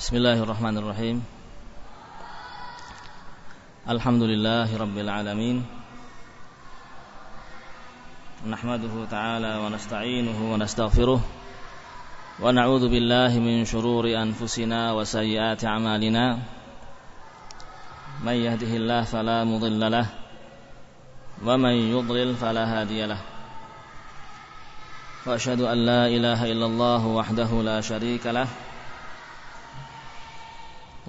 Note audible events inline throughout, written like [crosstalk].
بسم الله الرحمن الرحيم الحمد لله رب العالمين نحمده تعالى ونستعينه ونستغفره ونعوذ بالله من شرور أنفسنا وسيئات أعمالنا من يهده الله فلا مضل له ومن يضلل فلا هادي له وأشهد أن لا إله إلا الله وحده لا شريك له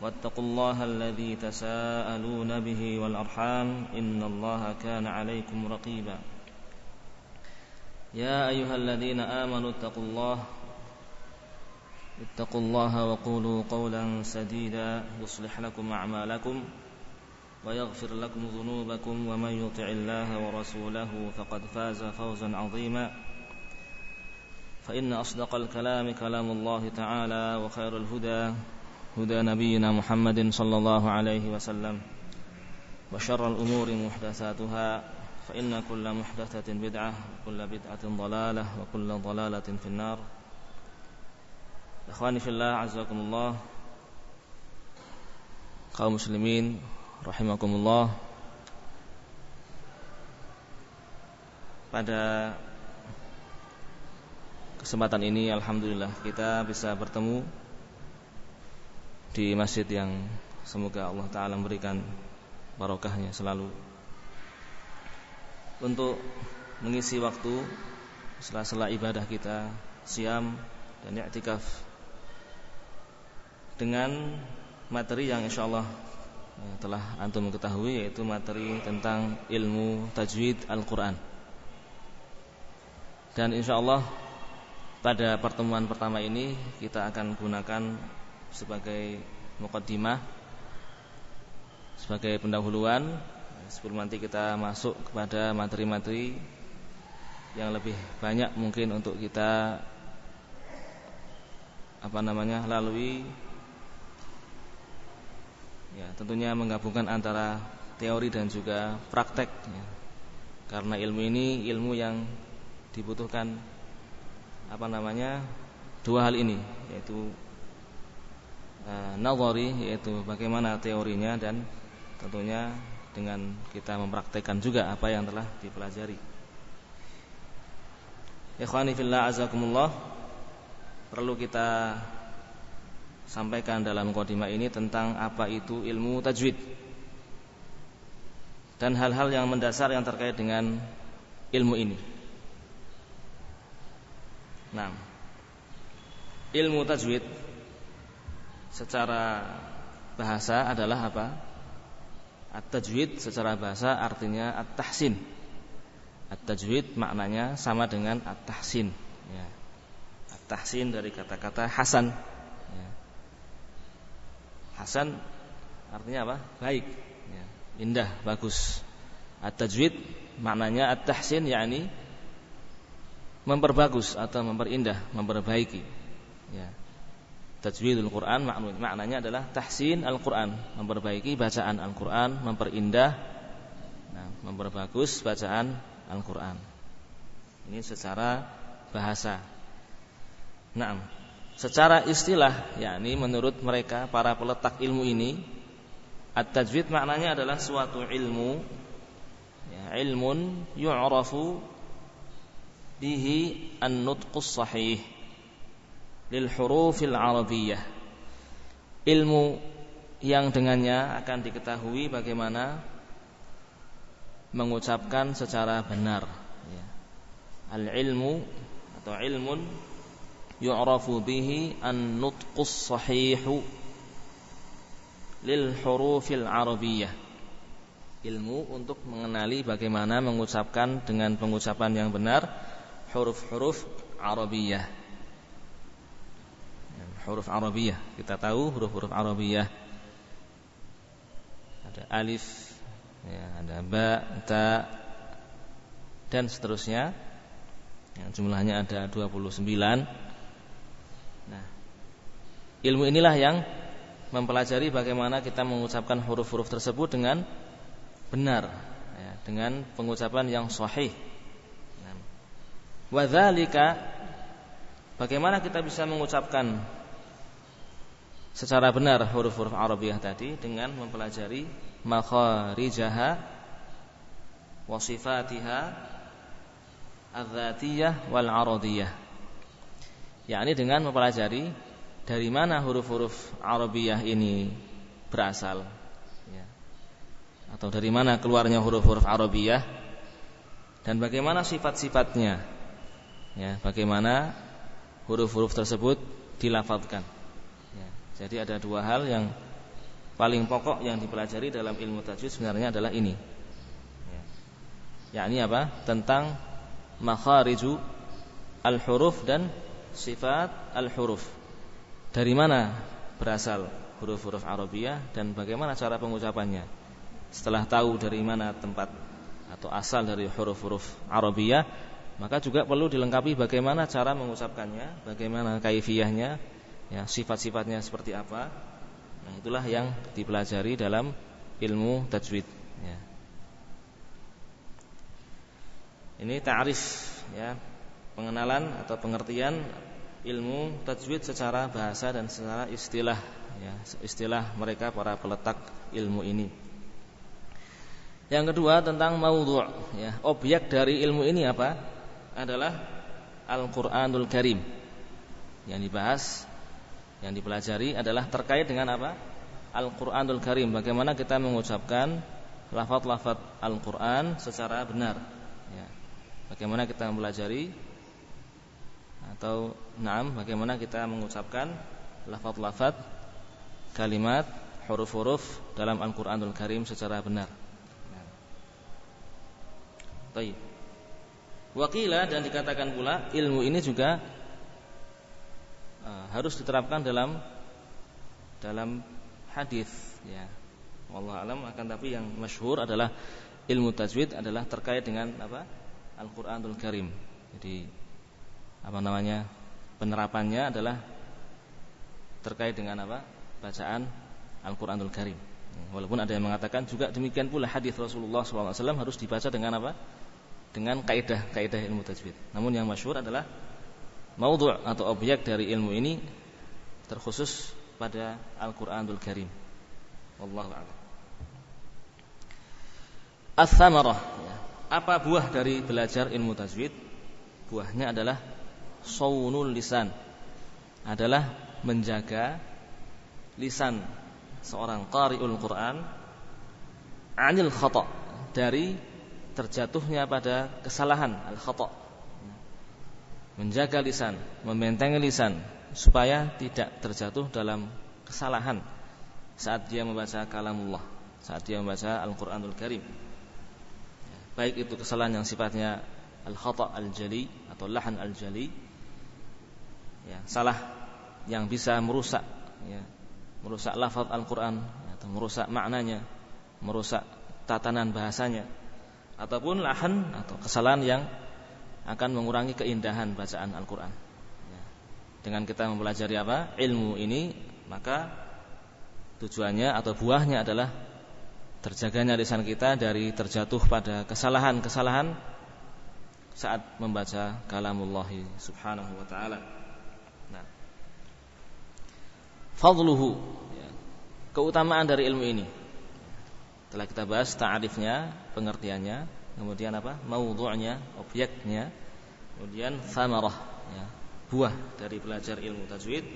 واتقوا الله الذي تساءلون به والأرحام إن الله كان عليكم رقيبا. يا أيها الذين آمنوا اتقوا الله اتقوا الله وقولوا قولا سديدا يصلح لكم أعمالكم ويغفر لكم ذنوبكم ومن يطع الله ورسوله فقد فاز فوزا عظيما. فإن أصدق الكلام كلام الله تعالى وخير الهدى هدى نبينا محمد صلى الله عليه وسلم وشر الأمور محدثاتها فإن كل محدثة بدعة وكل بدعة ضلالة وكل ضلالة في النار إخواني في الله عزكم الله kaum muslimin rahimakumullah pada kesempatan ini alhamdulillah kita bisa bertemu di masjid yang semoga Allah Ta'ala memberikan barokahnya selalu. Untuk mengisi waktu sela-sela ibadah kita siam dan i'tikaf dengan materi yang insya Allah eh, telah antum ketahui yaitu materi tentang ilmu tajwid Al-Quran. Dan insya Allah pada pertemuan pertama ini kita akan gunakan sebagai mukaddimah sebagai pendahuluan sebelum nanti kita masuk kepada materi-materi yang lebih banyak mungkin untuk kita apa namanya lalui ya tentunya menggabungkan antara teori dan juga praktek ya. karena ilmu ini ilmu yang dibutuhkan apa namanya dua hal ini yaitu nazari yaitu bagaimana teorinya dan tentunya dengan kita mempraktekkan juga apa yang telah dipelajari. Ikhwani fillah azakumullah perlu kita sampaikan dalam kodima ini tentang apa itu ilmu tajwid dan hal-hal yang mendasar yang terkait dengan ilmu ini. Nah, ilmu tajwid secara bahasa adalah apa? At-tajwid secara bahasa artinya at-tahsin. At-tajwid maknanya sama dengan at-tahsin. Ya. At-tahsin dari kata-kata hasan. Ya. Hasan artinya apa? Baik, ya. indah, bagus. At-tajwid maknanya at-tahsin yakni memperbagus atau memperindah, memperbaiki. Ya. Tajwidul Quran maknanya adalah tahsin Al-Quran. Memperbaiki bacaan Al-Quran Memperindah nah, Memperbagus bacaan Al-Quran. Ini secara bahasa. Nah, secara istilah yakni menurut mereka para peletak ilmu ini At-tajwid maknanya adalah suatu ilmu ya, Ilmun yu'rafu Bihi an-nutqus sahih lil hurufil arabiyyah ilmu yang dengannya akan diketahui bagaimana mengucapkan secara benar. Ya. al ilmu atau ilmun yu'rafu bihi an nutqus sahihu lil hurufil arabiyyah ilmu untuk mengenali bagaimana mengucapkan dengan pengucapan yang benar huruf-huruf Arabiyah huruf Arabiyah. Kita tahu huruf-huruf Arabiyah. Ada alif, ya, ada ba, ta dan seterusnya. Yang jumlahnya ada 29. Nah, ilmu inilah yang mempelajari bagaimana kita mengucapkan huruf-huruf tersebut dengan benar ya, dengan pengucapan yang sahih. Nah, bagaimana kita bisa mengucapkan secara benar huruf-huruf Arabiah tadi dengan mempelajari makharijaha wa sifatiha adzatiyah wal aradiyah. yakni dengan mempelajari dari mana huruf-huruf Arabiah ini berasal ya. atau dari mana keluarnya huruf-huruf Arabiah dan bagaimana sifat-sifatnya ya bagaimana huruf-huruf tersebut dilafadzkan jadi ada dua hal yang paling pokok yang dipelajari dalam ilmu tajwid sebenarnya adalah ini. Ya. Yakni apa? Tentang makhariju al-huruf dan sifat al-huruf. Dari mana berasal huruf-huruf Arabiyah dan bagaimana cara pengucapannya? Setelah tahu dari mana tempat atau asal dari huruf-huruf Arabiyah, maka juga perlu dilengkapi bagaimana cara mengucapkannya, bagaimana kaifiyahnya, ya sifat-sifatnya seperti apa? Nah itulah yang dipelajari dalam ilmu tajwid. Ya. ini ta'rif ya. Pengenalan atau pengertian ilmu tajwid secara bahasa dan secara istilah ya. Istilah mereka para peletak ilmu ini. Yang kedua tentang maudhu' ya. Objek dari ilmu ini apa? Adalah Al-Qur'anul Karim. Yang dibahas yang dipelajari adalah terkait dengan apa? Al-Qur'anul Karim. Bagaimana kita mengucapkan lafaz-lafaz Al-Qur'an secara benar. Ya. Bagaimana kita mempelajari atau naam bagaimana kita mengucapkan lafaz-lafaz kalimat huruf-huruf dalam Al-Qur'anul Karim secara benar. Baik. Wakila dan dikatakan pula ilmu ini juga harus diterapkan dalam dalam hadis ya. Allah alam akan tapi yang masyhur adalah ilmu tajwid adalah terkait dengan apa? Al-Qur'anul Karim. Jadi apa namanya? penerapannya adalah terkait dengan apa? bacaan Al-Qur'anul Karim. Walaupun ada yang mengatakan juga demikian pula hadis Rasulullah SAW harus dibaca dengan apa? Dengan kaidah kaidah ilmu tajwid. Namun yang masyhur adalah maudhu' atau objek dari ilmu ini terkhusus pada Al-Qur'anul Karim. Wallahu a'lam. Ats-tsamarah. Apa buah dari belajar ilmu tajwid? Buahnya adalah saunul lisan. Adalah menjaga lisan seorang qari'ul Quran anil khata dari terjatuhnya pada kesalahan al khata menjaga lisan, membentengi lisan supaya tidak terjatuh dalam kesalahan saat dia membaca kalamullah, saat dia membaca Al-Qur'anul Karim. Baik itu kesalahan yang sifatnya al-khata' al-jali atau lahan al-jali. Ya, salah yang bisa merusak ya, merusak lafaz Al-Qur'an atau merusak maknanya, merusak tatanan bahasanya ataupun lahan atau kesalahan yang akan mengurangi keindahan bacaan Al-Quran. Ya. Dengan kita mempelajari apa ilmu ini, maka tujuannya atau buahnya adalah terjaganya lisan kita dari terjatuh pada kesalahan-kesalahan saat membaca kalamullah subhanahu wa taala. Nah. Fadluhu ya. keutamaan dari ilmu ini. Telah kita bahas ta'arifnya, pengertiannya, kemudian apa? Maudhu'nya objeknya. Kemudian samarah ya, buah dari belajar ilmu tajwid.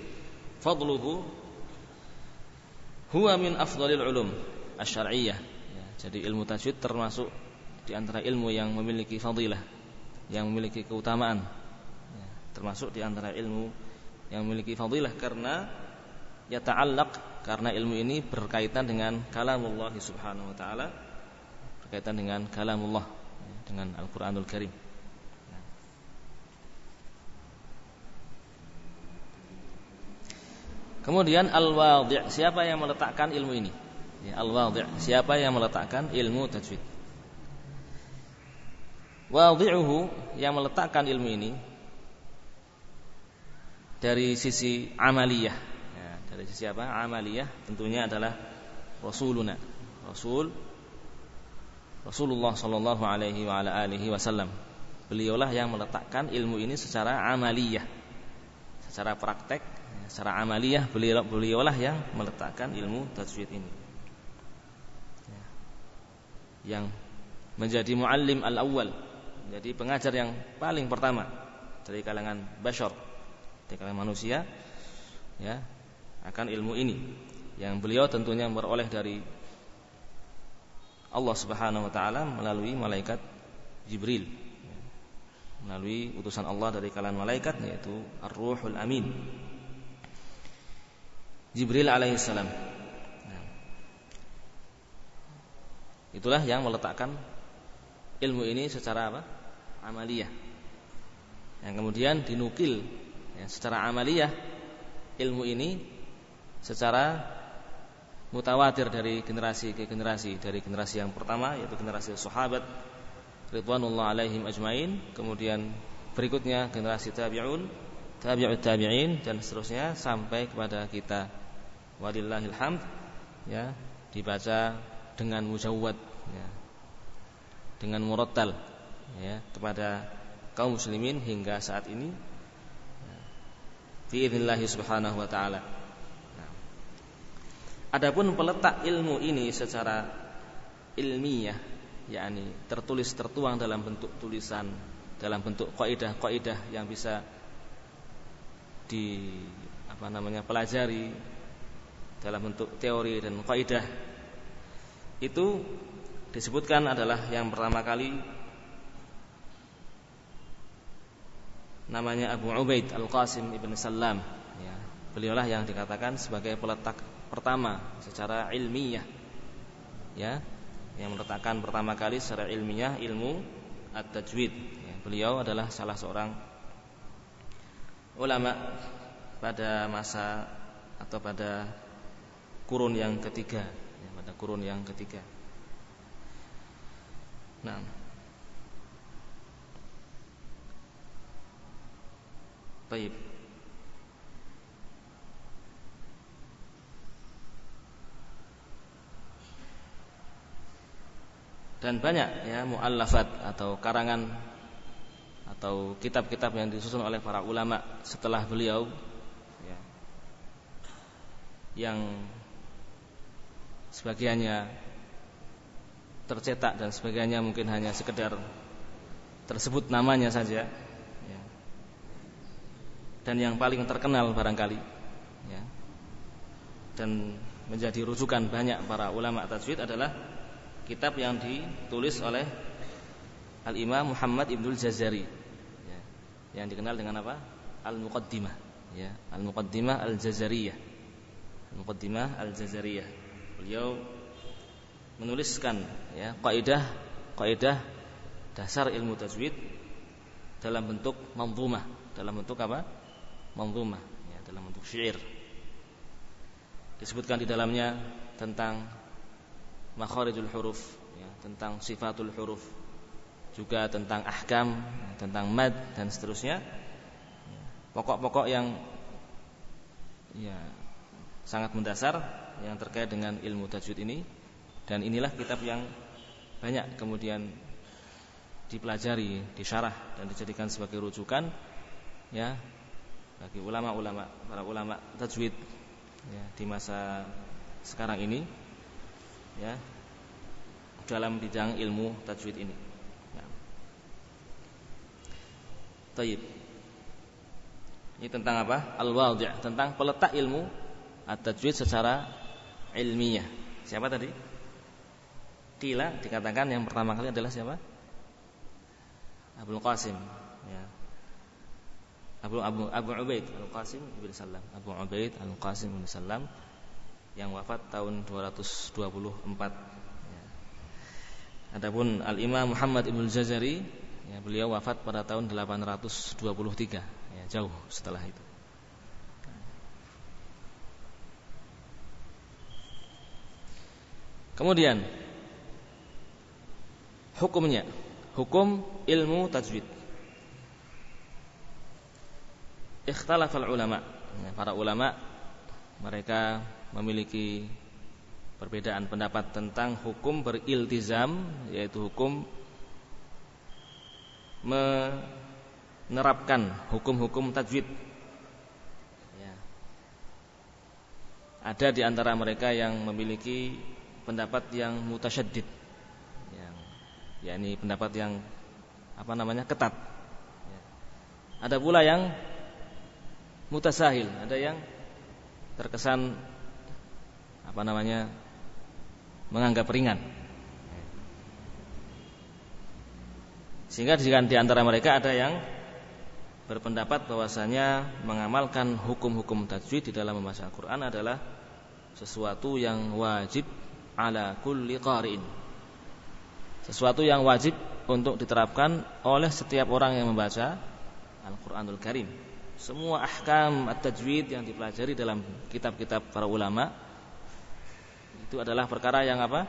Fadluhu huwa min afdalil ulum asy'ariyah. Ya, jadi ilmu tajwid termasuk di antara ilmu yang memiliki fadilah yang memiliki keutamaan. Ya, termasuk di antara ilmu yang memiliki fadilah karena ya ta'allaq karena ilmu ini berkaitan dengan kalamullah subhanahu wa taala berkaitan dengan kalamullah dengan Al-Qur'anul Karim. Kemudian al-wadhi' siapa yang meletakkan ilmu ini? Ya, al-wadhi' siapa yang meletakkan ilmu tajwid? Wadhi'uhu yang meletakkan ilmu ini dari sisi amaliyah. Ya, dari sisi apa? Amaliyah tentunya adalah Rasuluna. Rasul Rasulullah Shallallahu Alaihi Wasallam. Beliaulah yang meletakkan ilmu ini secara amaliyah, secara praktek, secara amaliyah beliau beliaulah yang meletakkan ilmu tajwid ini. Ya. Yang menjadi muallim al awal, jadi pengajar yang paling pertama dari kalangan bashar, dari kalangan manusia, ya akan ilmu ini yang beliau tentunya beroleh dari Allah Subhanahu wa taala melalui malaikat Jibril. Melalui utusan Allah dari kalangan malaikat yaitu Ar-Ruhul Amin. Jibril alaihissalam itulah yang meletakkan ilmu ini secara apa? Amaliyah. Yang kemudian dinukil ya, secara amaliyah ilmu ini secara mutawatir dari generasi ke generasi dari generasi yang pertama yaitu generasi sahabat ridwanullah alaihim ajmain kemudian berikutnya generasi tabi'un tabi'ut tabi'in dan seterusnya sampai kepada kita. Walillahil hamd ya dibaca dengan mujawwad ya dengan murattal ya kepada kaum muslimin hingga saat ini ya, biidznillah subhanahu wa taala Adapun peletak ilmu ini secara ilmiah, yakni tertulis tertuang dalam bentuk tulisan, dalam bentuk kaidah-kaidah yang bisa di apa namanya pelajari dalam bentuk teori dan kaidah itu disebutkan adalah yang pertama kali namanya Abu Ubaid Al-Qasim Ibn Salam ya, beliaulah yang dikatakan sebagai peletak pertama secara ilmiah. Ya yang meletakkan pertama kali secara ilmiah ilmu at-tajwid. Ya, beliau adalah salah seorang ulama pada masa atau pada kurun yang ketiga. Ya, pada kurun yang ketiga. Nah. Baik. Dan banyak ya muallafat atau karangan atau kitab-kitab yang disusun oleh para ulama setelah beliau ya, yang sebagiannya tercetak dan sebagiannya mungkin hanya sekedar tersebut namanya saja ya. dan yang paling terkenal barangkali ya, dan menjadi rujukan banyak para ulama tajwid adalah kitab yang ditulis oleh Al Imam Muhammad Ibnul Jazari. Ya, yang dikenal dengan apa? Al Muqaddimah ya. Al Muqaddimah Al Jazariyah Al Muqaddimah Al Jazariyah beliau menuliskan ya kaidah kaidah dasar ilmu tajwid dalam bentuk manzumah. Dalam bentuk apa? Manzumah. Ya dalam bentuk syair. Disebutkan di dalamnya tentang makharijul huruf ya, tentang sifatul huruf juga tentang ahkam tentang mad dan seterusnya. Pokok-pokok yang ya sangat mendasar yang terkait dengan ilmu tajwid ini. Dan inilah kitab yang banyak kemudian dipelajari, disyarah dan dijadikan sebagai rujukan ya bagi ulama-ulama para ulama tajwid ya, di masa sekarang ini ya dalam bidang ilmu tajwid ini. Ya. Taib. Ini tentang apa? Al-wadhi', tentang peletak ilmu at-tajwid secara ilmiah. Siapa tadi? Kila dikatakan yang pertama kali adalah siapa? Abu Qasim, ya. Abu Abu Abu Ubaid Al Qasim bin Salam. Abu Ubaid Al Qasim bin Salam yang wafat tahun 224. Ya. Adapun Al Imam Muhammad Ibnu Jazari, ya, beliau wafat pada tahun 823, ya, jauh setelah itu. Kemudian hukumnya, hukum ilmu tajwid. Ikhtalafal ulama. Para ulama mereka memiliki perbedaan pendapat tentang hukum beriltizam yaitu hukum menerapkan hukum-hukum tajwid. Ya. Ada di antara mereka yang memiliki pendapat yang mutasyaddid. Yang yakni pendapat yang apa namanya? ketat. Ya. Ada pula yang mutasahil, ada yang terkesan apa namanya? menganggap ringan. Sehingga di antara mereka ada yang berpendapat bahwasanya mengamalkan hukum-hukum tajwid di dalam membaca Al-Qur'an adalah sesuatu yang wajib ala kulli qari'in. Sesuatu yang wajib untuk diterapkan oleh setiap orang yang membaca Al-Qur'anul Karim. Semua ahkam at-tajwid yang dipelajari dalam kitab-kitab para ulama itu adalah perkara yang apa?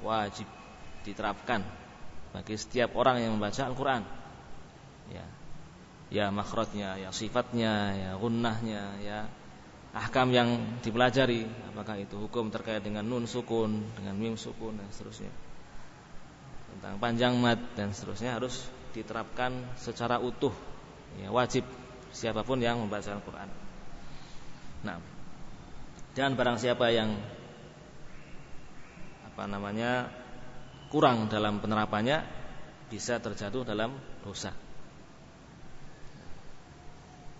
wajib diterapkan bagi setiap orang yang membaca Al-Qur'an. Ya. Ya makhrajnya, ya sifatnya, ya gunnahnya, ya ahkam yang dipelajari, apakah itu hukum terkait dengan nun sukun, dengan mim sukun dan seterusnya. Tentang panjang mad dan seterusnya harus diterapkan secara utuh. Ya, wajib siapa pun yang membaca Al-Qur'an. Nah, dan barang siapa yang apa namanya kurang dalam penerapannya bisa terjatuh dalam dosa.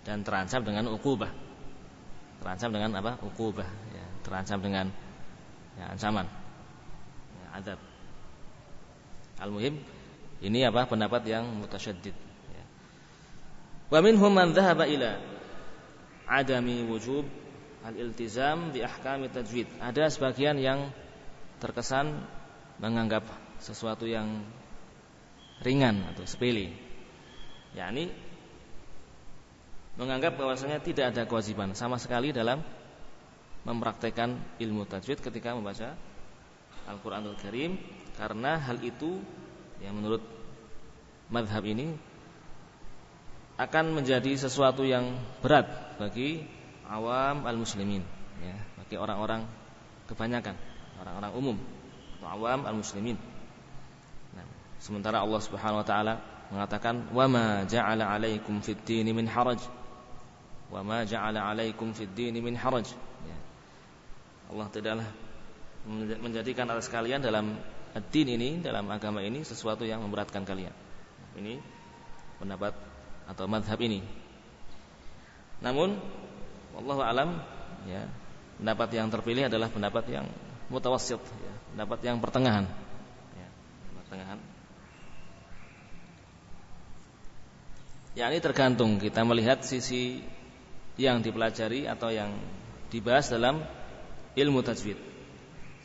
Dan terancam dengan ukubah. Terancam dengan apa? Ukubah ya, terancam dengan ya, ancaman. Ya, adab. Al-muhim ini apa? Pendapat yang mutasyaddid ya. wa minhum man dhahaba ila adami wujub al-iltizam bi ahkam tajwid. Ada sebagian yang terkesan menganggap sesuatu yang ringan atau sepele. yakni menganggap bahwasanya tidak ada kewajiban sama sekali dalam mempraktekkan ilmu tajwid ketika membaca Al-Qur'anul Karim karena hal itu yang menurut madhab ini akan menjadi sesuatu yang berat bagi awam al-muslimin ya, bagi orang-orang kebanyakan, orang-orang umum atau awam al-muslimin. Nah, sementara Allah Subhanahu wa taala mengatakan wa ma ja'ala 'alaikum fid din min haraj. Wa ma ja'ala 'alaikum fid din min haraj. Ya. Allah tidaklah menjadikan atas kalian dalam din ini, dalam agama ini sesuatu yang memberatkan kalian. Ini pendapat atau madhab ini. Namun, wallahu alam, ya, pendapat yang terpilih adalah pendapat yang mutawassit, ya, pendapat yang pertengahan. Ya, pertengahan. Ya ini tergantung kita melihat sisi yang dipelajari atau yang dibahas dalam ilmu tajwid.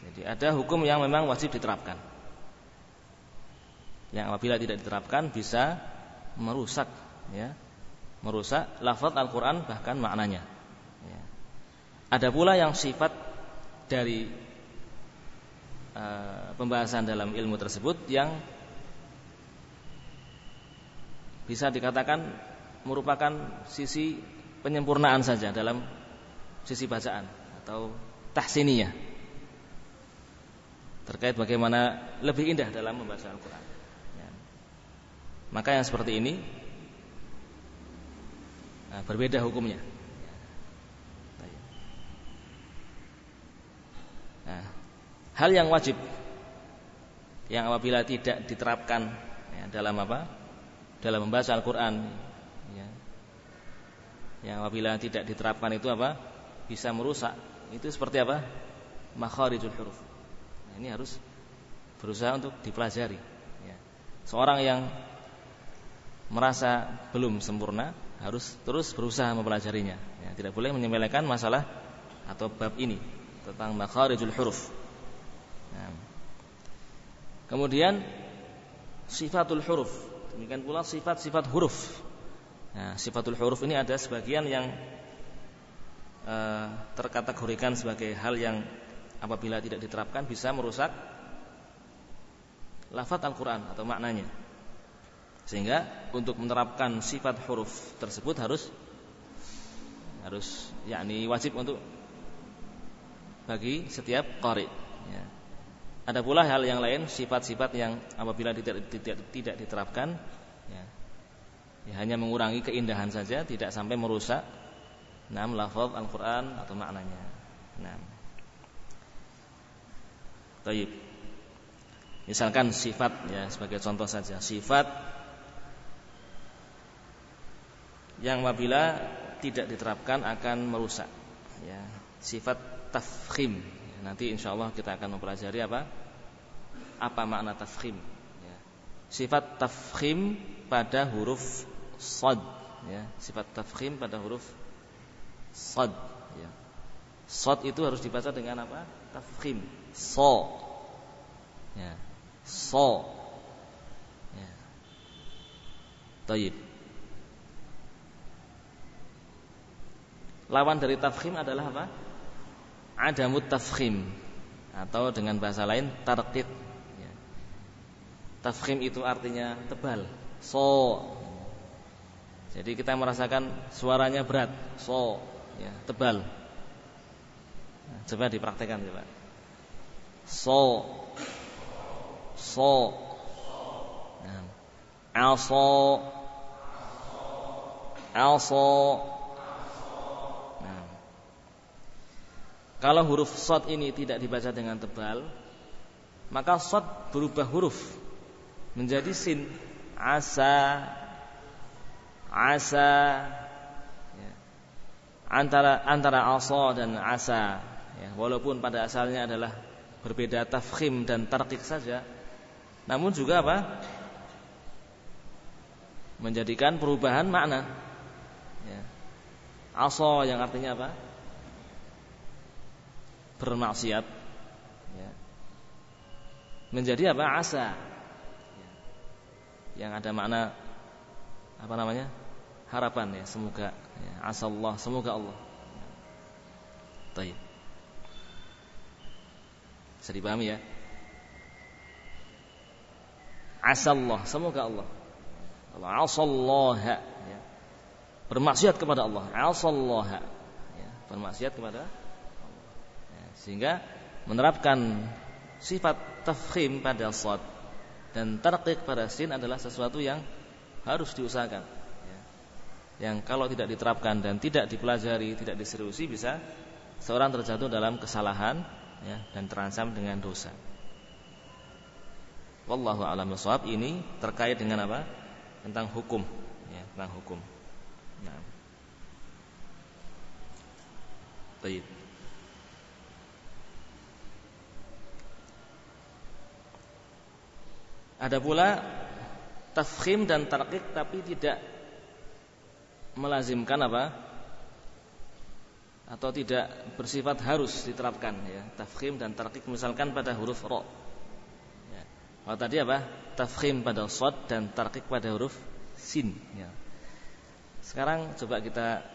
Jadi ada hukum yang memang wajib diterapkan. Yang apabila tidak diterapkan bisa merusak ya. Merusak lafaz Al-Qur'an bahkan maknanya. Ya. Ada pula yang sifat dari Eh, pembahasan dalam ilmu tersebut yang bisa dikatakan merupakan sisi penyempurnaan saja dalam sisi bacaan atau tahsiniyah terkait bagaimana lebih indah dalam membaca Al-Quran. Ya. Maka yang seperti ini nah, berbeda hukumnya. Hal yang wajib yang apabila tidak diterapkan ya, dalam apa? Dalam membaca Al-Quran ya, yang apabila tidak diterapkan itu apa? Bisa merusak. Itu seperti apa? Makharijul huruf. Nah, ini harus berusaha untuk dipelajari ya. seorang yang merasa belum sempurna harus terus berusaha mempelajarinya ya, tidak boleh menyepelekan masalah atau bab ini tentang makharijul huruf Kemudian sifatul huruf. Demikian pula sifat-sifat huruf. Nah, sifatul huruf ini ada sebagian yang uh, terkategorikan sebagai hal yang apabila tidak diterapkan bisa merusak lafaz Al-Qur'an atau maknanya. Sehingga untuk menerapkan sifat huruf tersebut harus harus yakni wajib untuk bagi setiap qari. Ya. Ada pula hal yang lain sifat-sifat yang apabila tidak tidak, tidak diterapkan ya, ya hanya mengurangi keindahan saja tidak sampai merusak nam lafaz Al-Qur'an atau maknanya. Nah. Taib. Misalkan sifat ya sebagai contoh saja, sifat yang apabila tidak diterapkan akan merusak ya sifat tafkhim nanti insya Allah kita akan mempelajari apa? Apa makna tafkhim ya. sifat tafkhim pada huruf sad ya. Sifat tafkhim pada huruf sad ya. Sad itu harus dibaca dengan apa? Tafkhim so ya. So ya. Taib Lawan dari tafkhim adalah apa? Adamut tafkhim atau dengan bahasa lain tarqid. Ya. Tafkhim itu artinya tebal, so. Jadi kita merasakan suaranya berat, so, ya, tebal. Nah, coba dipraktekkan coba. So, so, nah, also, also, Kalau huruf sod ini tidak dibaca dengan tebal, maka sod berubah huruf menjadi sin. Asa, asa, ya. antara antara aso dan asa. Ya, walaupun pada asalnya adalah berbeda tafkhim dan tarkik saja, namun juga apa? Menjadikan perubahan makna. Ya. Aso yang artinya apa? Bermaksiat ya. menjadi apa asa ya. yang ada makna apa namanya harapan ya semoga ya. asa Allah semoga Allah Taib. Bisa dipahami ya Allah semoga Allah Allah asallah ya. bermaksiat kepada Allah asallah ya. bermaksiat kepada sehingga menerapkan sifat tafkhim pada sad dan tarqiq pada sin adalah sesuatu yang harus diusahakan. Ya. Yang kalau tidak diterapkan dan tidak dipelajari, tidak diseriusi bisa seorang terjatuh dalam kesalahan ya, dan terancam dengan dosa. Wallahu a'lam bishawab ini terkait dengan apa? Tentang hukum, ya, tentang hukum. Nah. Baik. Ada pula tafkhim dan tarqiq tapi tidak melazimkan apa? Atau tidak bersifat harus diterapkan ya. Tafkhim dan tarqiq misalkan pada huruf ro. Ya. Kalau tadi apa? Tafkhim pada sod dan tarqiq pada huruf sin ya. Sekarang coba kita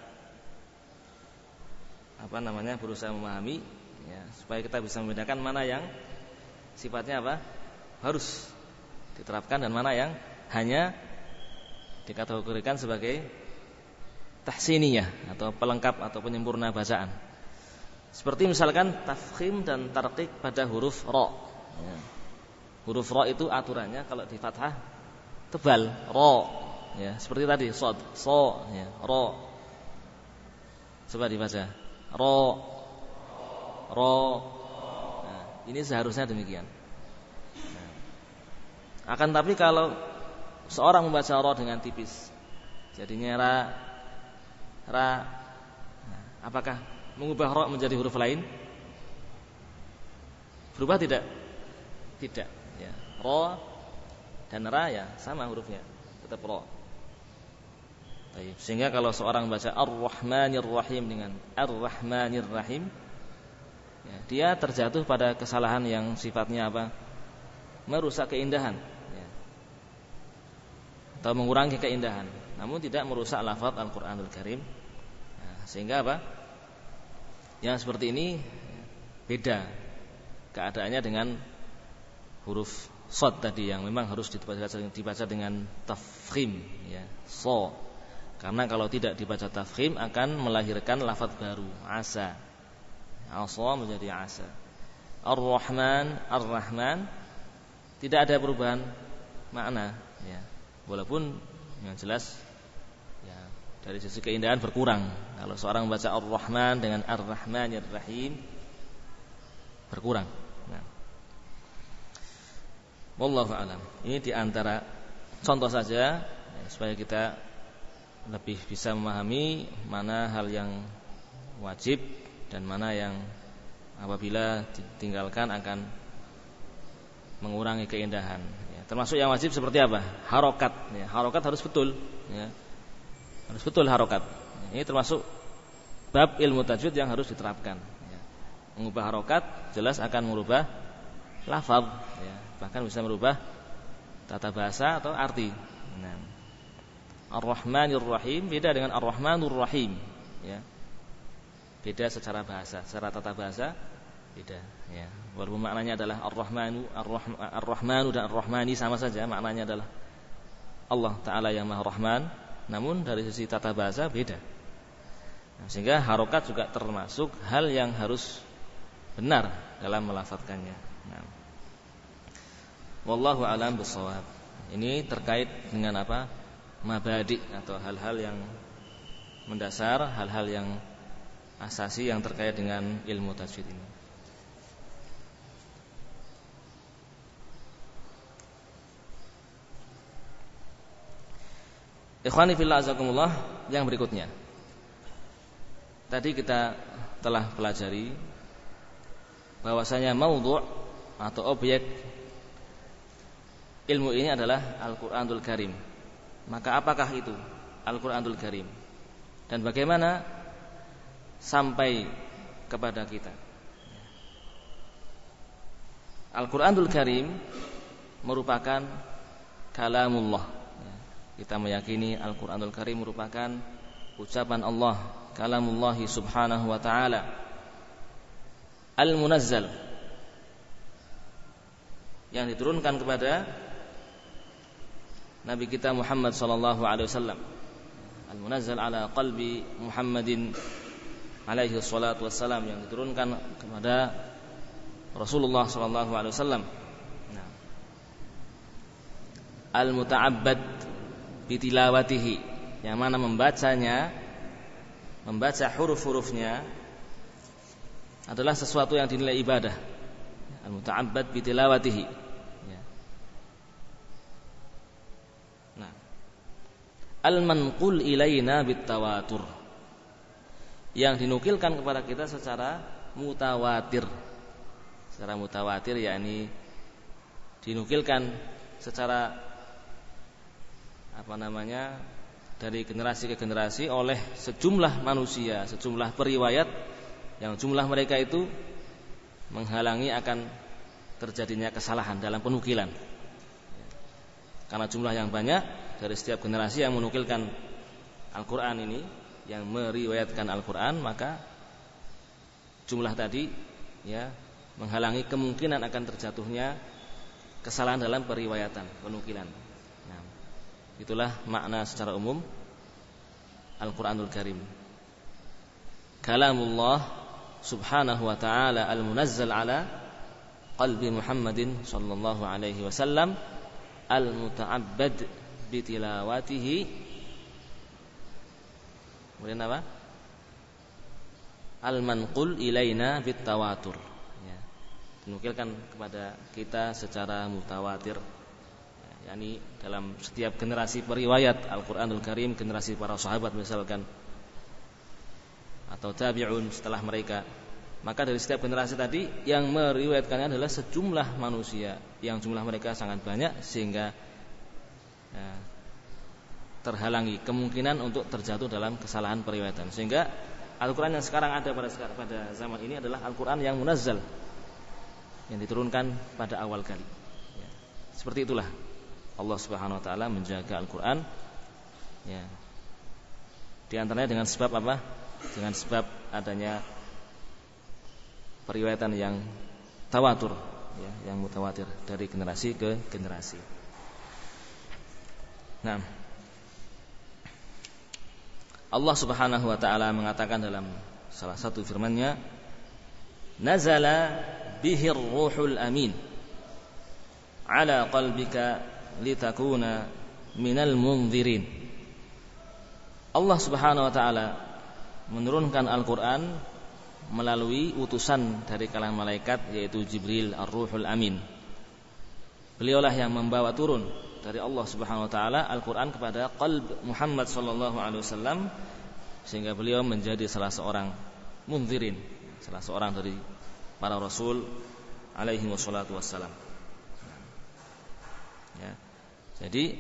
apa namanya berusaha memahami ya, supaya kita bisa membedakan mana yang sifatnya apa harus diterapkan dan mana yang hanya dikategorikan sebagai tahsiniyah atau pelengkap atau penyempurna bacaan. Seperti misalkan tafkhim dan tarqiq pada huruf ro. Ya. Huruf ro itu aturannya kalau di fathah tebal ro. Ya, seperti tadi sod, so, ya, ro. Coba dibaca. Ro. Ro. Nah, ini seharusnya demikian. Akan tapi kalau seorang membaca roh dengan tipis, jadinya ra, ra, nah, apakah mengubah roh menjadi huruf lain? Berubah tidak? Tidak. Ya. Ro dan ra ya sama hurufnya, tetap ro. Sehingga kalau seorang baca Ar-Rahmanir Rahim dengan Ar-Rahmanir Rahim, ya, dia terjatuh pada kesalahan yang sifatnya apa? Merusak keindahan atau mengurangi keindahan, namun tidak merusak lafaz Al-Qur'anul Karim. Nah, sehingga apa? Yang seperti ini beda keadaannya dengan huruf sod tadi yang memang harus dibaca, dengan tafkhim ya so. Karena kalau tidak dibaca tafkhim akan melahirkan lafaz baru asa. Asa menjadi asa. Ar-rahman ar-rahman. Tidak ada perubahan makna ya walaupun yang jelas ya dari sisi keindahan berkurang kalau seorang membaca ar-rahman dengan ar-rahmanir rahim berkurang nah. Alam. Ini di antara contoh saja ya, supaya kita lebih bisa memahami mana hal yang wajib dan mana yang apabila ditinggalkan akan mengurangi keindahan. Termasuk yang wajib seperti apa? Harokat. Ya, harokat harus betul. Ya. Harus betul harokat. Ini termasuk bab ilmu tajwid yang harus diterapkan. Ya. Mengubah harokat jelas akan merubah lafaz. Ya. Bahkan bisa merubah tata bahasa atau arti. Nah. Ar-Rahmanir Rahim beda dengan Ar-Rahmanur Rahim ya. Beda secara bahasa, secara tata bahasa beda ya. Walaupun maknanya adalah Ar-Rahmanu, Ar-Rahmanu dan Ar-Rahmani sama saja, maknanya adalah Allah taala yang Maha Rahman, namun dari sisi tata bahasa beda. Nah, sehingga harokat juga termasuk hal yang harus benar dalam melafadzkannya. Nah. Wallahu alam bisawab. Ini terkait dengan apa? mabadi atau hal-hal yang mendasar, hal-hal yang asasi yang terkait dengan ilmu tajwid ini. Ikhwani fillah azakumullah yang berikutnya. Tadi kita telah pelajari bahwasanya maudhu' atau objek ilmu ini adalah Al-Qur'anul Karim. Maka apakah itu Al-Quranul Karim? Dan bagaimana Sampai kepada kita? Al-Quranul Karim Merupakan Kalamullah Kita meyakini Al-Quranul Karim merupakan Ucapan Allah Kalamullah subhanahu wa ta'ala. Al-Munazzal. Yang diturunkan kepada Nabi kita Muhammad sallallahu alaihi wasallam. Al-munazzal ala qalbi Muhammadin alaihi salatu wassalam yang diturunkan kepada Rasulullah sallallahu alaihi wasallam. Nah. al-muta'abbad bitilawatihi yang mana membacanya membaca huruf-hurufnya adalah sesuatu yang dinilai ibadah. Al-muta'abbad bitilawatihi. Al-manqul ilaina bitawatur. Yang dinukilkan kepada kita secara mutawatir. Secara mutawatir yakni dinukilkan secara apa namanya dari generasi ke generasi oleh sejumlah manusia, sejumlah periwayat yang jumlah mereka itu menghalangi akan terjadinya kesalahan dalam penukilan. Karena jumlah yang banyak dari setiap generasi yang menukilkan Al-Quran ini yang meriwayatkan Al-Quran maka jumlah tadi ya menghalangi kemungkinan akan terjatuhnya kesalahan dalam periwayatan penukilan. Itulah makna secara umum Al-Quranul Karim. Kalamullah subhanahu wa ta'ala al-munazzal ala qalbi Muhammadin sallallahu alaihi wasallam al-muta'abbad bitilawatihi kemudian apa? Al-manqul ilaina bitawatur ya. Dinukilkan kepada kita secara mutawatir yakni dalam setiap generasi periwayat Al-Qur'anul Karim generasi para sahabat misalkan atau tabi'un setelah mereka. Maka dari setiap generasi tadi yang meriwayatkannya adalah sejumlah manusia yang jumlah mereka sangat banyak sehingga ya, terhalangi kemungkinan untuk terjatuh dalam kesalahan periwayatan. Sehingga Al-Quran yang sekarang ada pada pada zaman ini adalah Al-Quran yang munazzal yang diturunkan pada awal kali. Ya. seperti itulah Allah Subhanahu Wa Taala menjaga Al-Quran ya. di antaranya dengan sebab apa dengan sebab adanya periwayatan yang tawatur ya, yang mutawatir dari generasi ke generasi. Nah, Allah Subhanahu wa taala mengatakan dalam salah satu firman-Nya, "Nazala bihir ruhul amin ala qalbika litakuna minal munzirin." Allah Subhanahu wa taala menurunkan Al-Qur'an melalui utusan dari kalangan malaikat yaitu Jibril Ar-Ruhul Amin. Beliaulah yang membawa turun dari Allah Subhanahu wa taala Al-Qur'an kepada qalb Muhammad sallallahu alaihi wasallam sehingga beliau menjadi salah seorang munzirin, salah seorang dari para rasul alaihi wassalatu wassalam. Ya. Jadi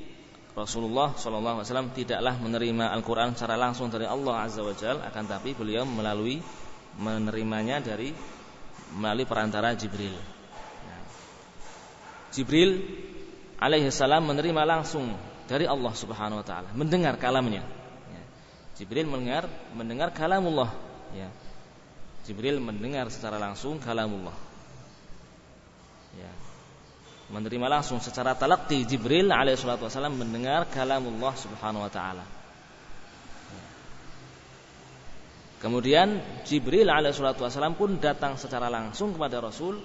Rasulullah wasallam tidaklah menerima Al-Qur'an secara langsung dari Allah azza wajalla akan tapi beliau melalui menerimanya dari melalui perantara Jibril. Ya. Jibril alaihi salam menerima langsung dari Allah Subhanahu wa taala, mendengar kalamnya. Ya. Jibril mendengar mendengar kalamullah, ya. Jibril mendengar secara langsung kalamullah. Ya. Menerima langsung secara talaqti Jibril alaihi salatu wasallam mendengar kalamullah Subhanahu wa taala. Kemudian Jibril alaihi salatu wasallam pun datang secara langsung kepada Rasul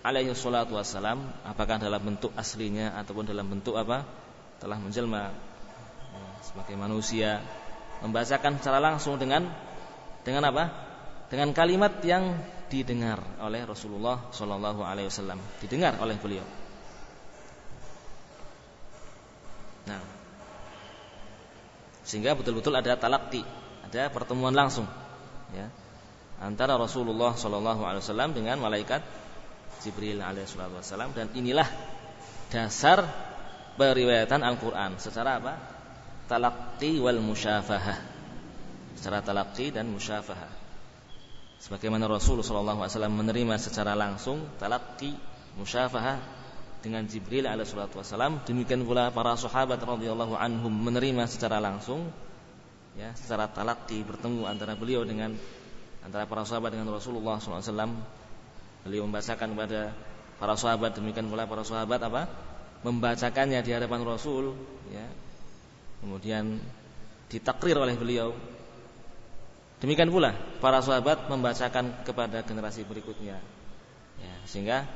alaihi salatu wassalam. Apakah dalam bentuk aslinya ataupun dalam bentuk apa? Telah menjelma. Sebagai manusia membacakan secara langsung dengan dengan apa? Dengan kalimat yang didengar oleh Rasulullah Shallallahu Alaihi Wasallam. Didengar oleh beliau. Nah, sehingga betul-betul ada talakti, ada pertemuan langsung, ya, antara Rasulullah Shallallahu Alaihi Wasallam dengan malaikat Jibril alaihissalam dan inilah dasar periwayatan Al-Quran. Secara apa? Talakti wal musyafahah. Secara talakti dan musyafahah. Sebagaimana Rasulullah SAW menerima secara langsung talakti musyafahah dengan Jibril alaihissalam demikian pula para sahabat radhiyallahu anhum menerima secara langsung ya secara talakti bertemu antara beliau dengan antara para sahabat dengan Rasulullah SAW Beliau membacakan kepada para sahabat demikian pula para sahabat apa? Membacakannya di hadapan Rasul ya. Kemudian ditakrir oleh beliau. Demikian pula para sahabat membacakan kepada generasi berikutnya. Ya, sehingga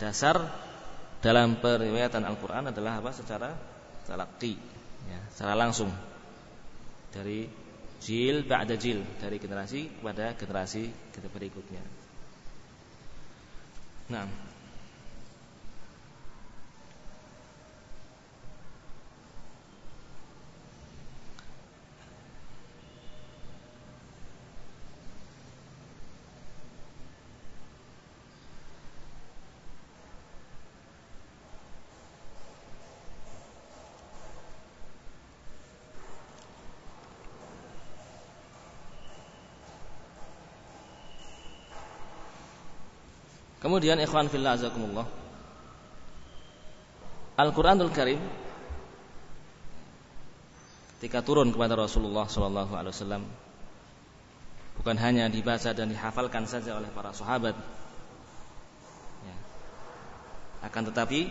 dasar dalam periwayatan Al-Qur'an adalah apa? Secara talaqi, ya, secara langsung dari jil ba'da jil dari generasi kepada generasi berikutnya. Nah. Kemudian ikhwan fillah azakumullah. Al-Qur'anul Karim ketika turun kepada Rasulullah sallallahu alaihi wasallam bukan hanya dibaca dan dihafalkan saja oleh para sahabat ya. akan tetapi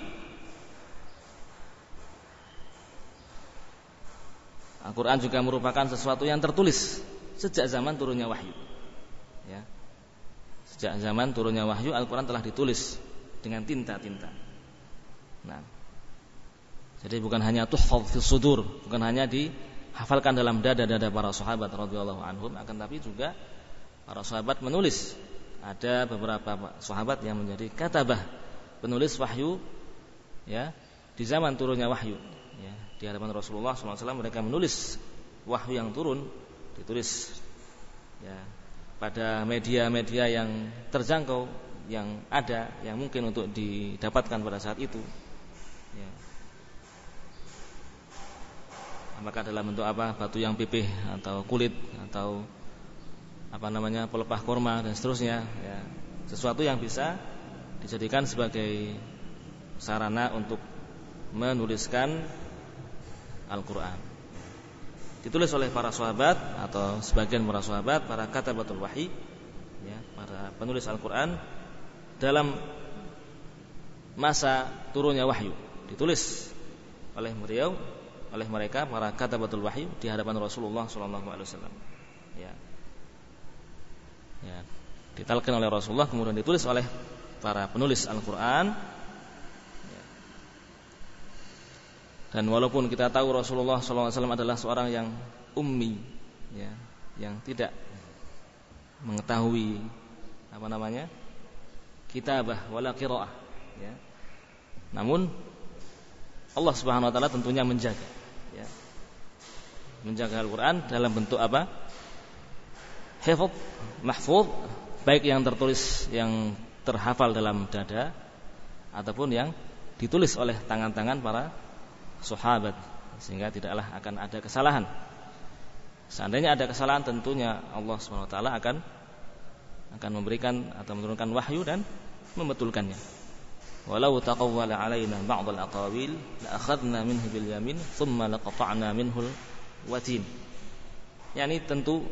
Al-Quran juga merupakan sesuatu yang tertulis sejak zaman turunnya wahyu ya. Sejak zaman turunnya wahyu Al-Quran telah ditulis dengan tinta-tinta. Nah, jadi bukan hanya tuhfadz fi sudur, bukan hanya dihafalkan dalam dada-dada para sahabat radhiyallahu anhum, akan tapi juga para sahabat menulis. Ada beberapa sahabat yang menjadi katabah, penulis wahyu ya, di zaman turunnya wahyu ya, di hadapan Rasulullah SAW mereka menulis wahyu yang turun ditulis ya pada media-media yang terjangkau yang ada yang mungkin untuk didapatkan pada saat itu ya. apakah dalam bentuk apa batu yang pipih atau kulit atau apa namanya pelepah kurma dan seterusnya ya. sesuatu yang bisa dijadikan sebagai sarana untuk menuliskan Al-Quran ditulis oleh para sahabat atau sebagian para sahabat, para katabatul wahyi, ya, para penulis Al-Quran dalam masa turunnya wahyu. Ditulis oleh beliau oleh mereka para katabatul wahyu di hadapan Rasulullah sallallahu alaihi ya. Ya. Ditalkan oleh Rasulullah kemudian ditulis oleh para penulis Al-Qur'an ya. Dan walaupun kita tahu Rasulullah SAW adalah seorang yang ummi ya, yang tidak mengetahui apa namanya kitabah wala qiraah ya. namun Allah Subhanahu wa taala tentunya menjaga ya. menjaga Al-Qur'an dalam bentuk apa hifz mahfuz baik yang tertulis yang terhafal dalam dada ataupun yang ditulis oleh tangan-tangan para sahabat sehingga tidaklah akan ada kesalahan. Seandainya ada kesalahan tentunya Allah SWT akan akan memberikan atau menurunkan wahyu dan membetulkannya. Walau taqawwala alaina ba'd al-aqawil la akhadna minhu bil yamin thumma laqata'na minhu watin. Yani tentu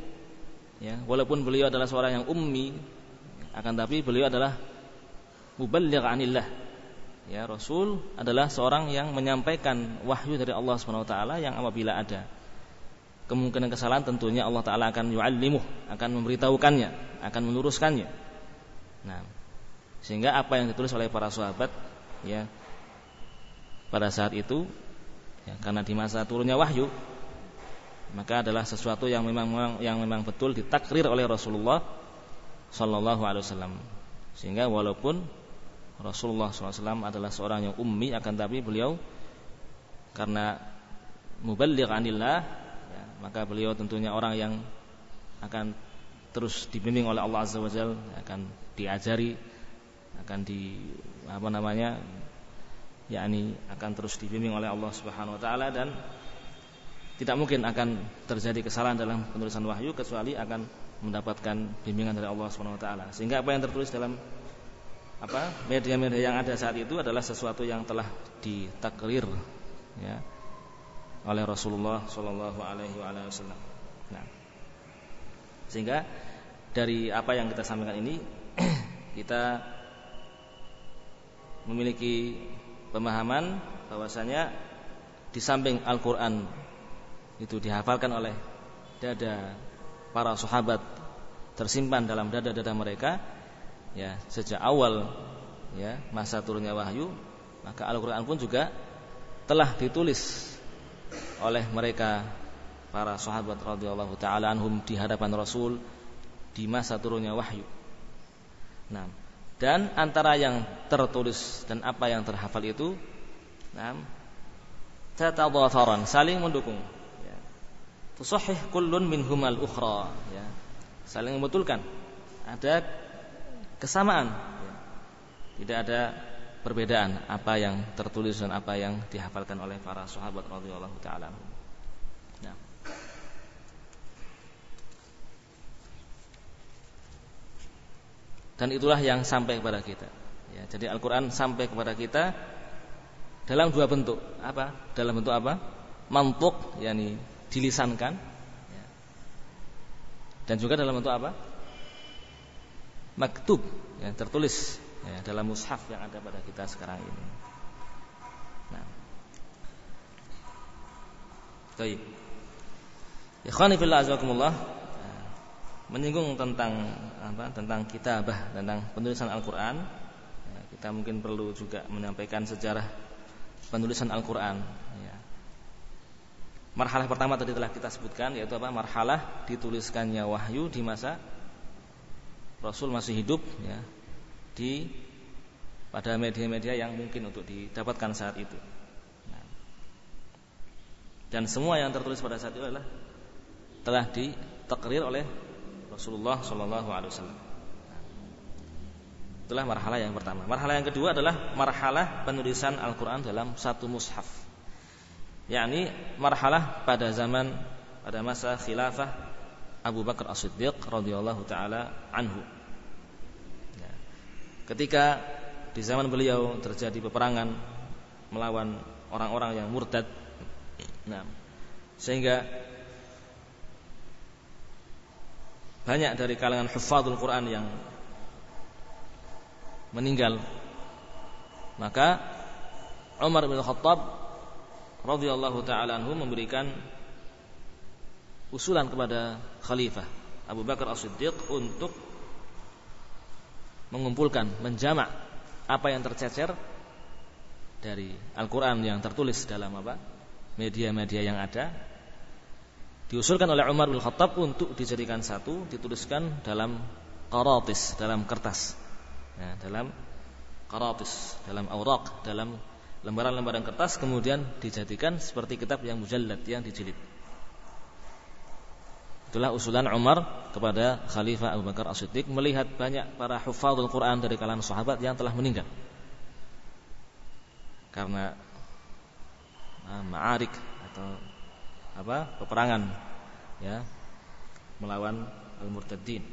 ya walaupun beliau adalah seorang yang ummi akan tapi beliau adalah muballigh anillah ya rasul adalah seorang yang menyampaikan wahyu dari Allah Subhanahu wa taala yang apabila ada. Kemungkinan kesalahan tentunya Allah taala akan yu'allimuh akan memberitahukannya akan meluruskannya. Nah sehingga apa yang ditulis oleh para sahabat ya pada saat itu ya, karena di masa turunnya wahyu maka adalah sesuatu yang memang yang memang betul ditakrir oleh Rasulullah Sallallahu Alaihi Wasallam. Sehingga walaupun Rasulullah SAW adalah seorang yang ummi akan tapi beliau karena muballigh anillah ya, maka beliau tentunya orang yang akan terus dibimbing oleh Allah Azza wa Jalla akan diajari akan di apa namanya yakni akan terus dibimbing oleh Allah Subhanahu wa taala dan tidak mungkin akan terjadi kesalahan dalam penulisan wahyu kecuali akan mendapatkan bimbingan dari Allah Subhanahu wa taala. Sehingga apa yang tertulis dalam apa media-media yang ada saat itu adalah sesuatu yang telah ditakrir ya oleh Rasulullah Shallallahu alaihi wasallam. Nah. Sehingga dari apa yang kita sampaikan ini [clears throat] kita memiliki pemahaman bahwasanya di samping Al-Qur'an itu dihafalkan oleh dada para sahabat tersimpan dalam dada-dada mereka ya sejak awal ya masa turunnya wahyu maka Al-Qur'an pun juga telah ditulis oleh mereka para sahabat radhiyallahu taala anhum di hadapan Rasul di masa turunnya wahyu. Nah, dan antara yang tertulis dan apa yang terhafal itu nah tatadhafaran saling mendukung tusahih kullun minhumal ukhra ya. Saling membetulkan. Ada kesamaan. Tidak ada perbedaan apa yang tertulis dan apa yang dihafalkan oleh para sahabat radhiyallahu taala. Nah. Dan itulah yang sampai kepada kita. Ya, jadi Al-Qur'an sampai kepada kita dalam dua bentuk. Apa? Dalam bentuk apa? Mantuk, yakni dilisankan ya. dan juga dalam bentuk apa maktub yang tertulis ya, dalam mushaf yang ada pada kita sekarang ini. Nah. Baik. Ikhwani fillah azakumullah menyinggung tentang apa tentang kitabah tentang penulisan Al-Qur'an ya, kita mungkin perlu juga menyampaikan sejarah penulisan Al-Qur'an ya. Marhalah pertama tadi telah kita sebutkan yaitu apa? Marhalah dituliskannya wahyu di masa Rasul masih hidup ya di pada media-media yang mungkin untuk didapatkan saat itu. Nah. Dan semua yang tertulis pada saat itu adalah telah ditakrir oleh Rasulullah Shallallahu Alaihi Wasallam. Itulah marhalah yang pertama. Marhalah yang kedua adalah marhalah penulisan Al-Quran dalam satu mushaf yakni marhalah pada zaman pada masa khilafah Abu Bakar As-Siddiq radhiyallahu taala anhu. Ya. Ketika di zaman beliau terjadi peperangan melawan orang-orang yang murtad. Nah, sehingga banyak dari kalangan hafadzul Quran yang meninggal. Maka Umar bin Khattab radhiyallahu taala anhu memberikan usulan kepada khalifah Abu Bakar As-Siddiq untuk mengumpulkan, menjamak apa yang tercecer dari Al-Qur'an yang tertulis dalam apa? media-media yang ada diusulkan oleh Umar bin Khattab untuk dijadikan satu, dituliskan dalam qaratis, dalam kertas. Ya, dalam qaratis, dalam awraq, dalam lembaran-lembaran kertas kemudian dijadikan seperti kitab yang mujallad yang dijilid. Itulah usulan Umar kepada Khalifah Abu Bakar As-Siddiq melihat banyak para hufadzul Quran dari kalangan sahabat yang telah meninggal. Karena uh, ma'arik atau apa? peperangan ya melawan al-murtaddin.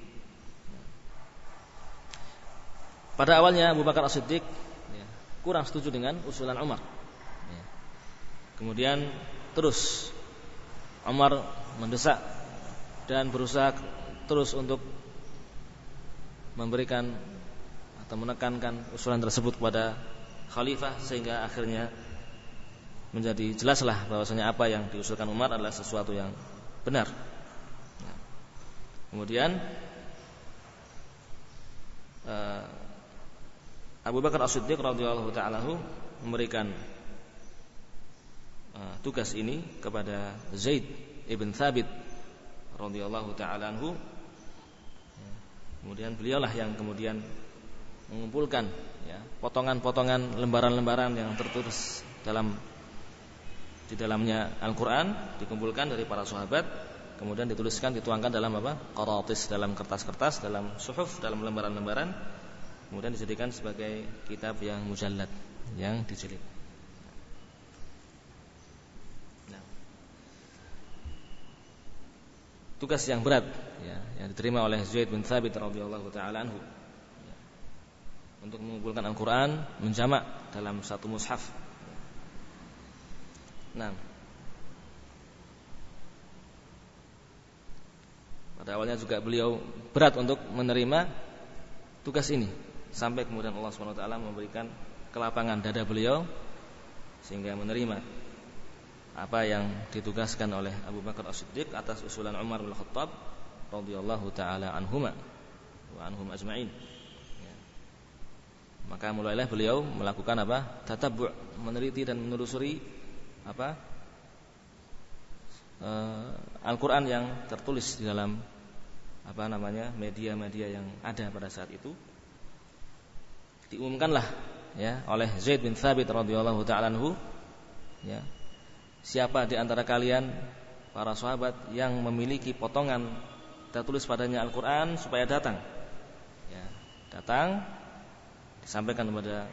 Pada awalnya Abu Bakar As-Siddiq ya, kurang setuju dengan usulan Umar. Ya. Kemudian terus Umar mendesak dan berusaha terus untuk memberikan atau menekankan usulan tersebut kepada khalifah sehingga akhirnya menjadi jelaslah bahwasanya apa yang diusulkan Umar adalah sesuatu yang benar. Nah, kemudian uh, Abu Bakar As-Siddiq radhiyallahu taala memberikan uh, tugas ini kepada Zaid ibn Thabit radhiyallahu taala anhu. Kemudian beliaulah yang kemudian mengumpulkan ya, potongan-potongan lembaran-lembaran yang tertulis dalam di dalamnya Al-Qur'an dikumpulkan dari para sahabat kemudian dituliskan dituangkan dalam apa? qaratis dalam kertas-kertas dalam suhuf dalam lembaran-lembaran kemudian dijadikan sebagai kitab yang mujallad yang dijilid tugas yang berat ya, yang diterima oleh Zaid bin Thabit radhiyallahu taala anhu. Ya, untuk mengumpulkan Al-Qur'an menjamak dalam satu mushaf. Nah, pada awalnya juga beliau berat untuk menerima tugas ini. Sampai kemudian Allah SWT memberikan kelapangan dada beliau sehingga menerima apa yang ditugaskan oleh Abu Bakar As-Siddiq atas usulan Umar bin Khattab radhiyallahu taala anhuma wa anhum ajma'in. Ya. Maka mulailah beliau melakukan apa? Tatabbu' meneliti dan menelusuri apa? Uh, Al-Qur'an yang tertulis di dalam apa namanya? media-media yang ada pada saat itu. Diumumkanlah ya oleh Zaid bin Thabit radhiyallahu taala anhu ya Siapa di antara kalian para sahabat yang memiliki potongan tertulis padanya Al-Quran supaya datang. Ya, datang disampaikan kepada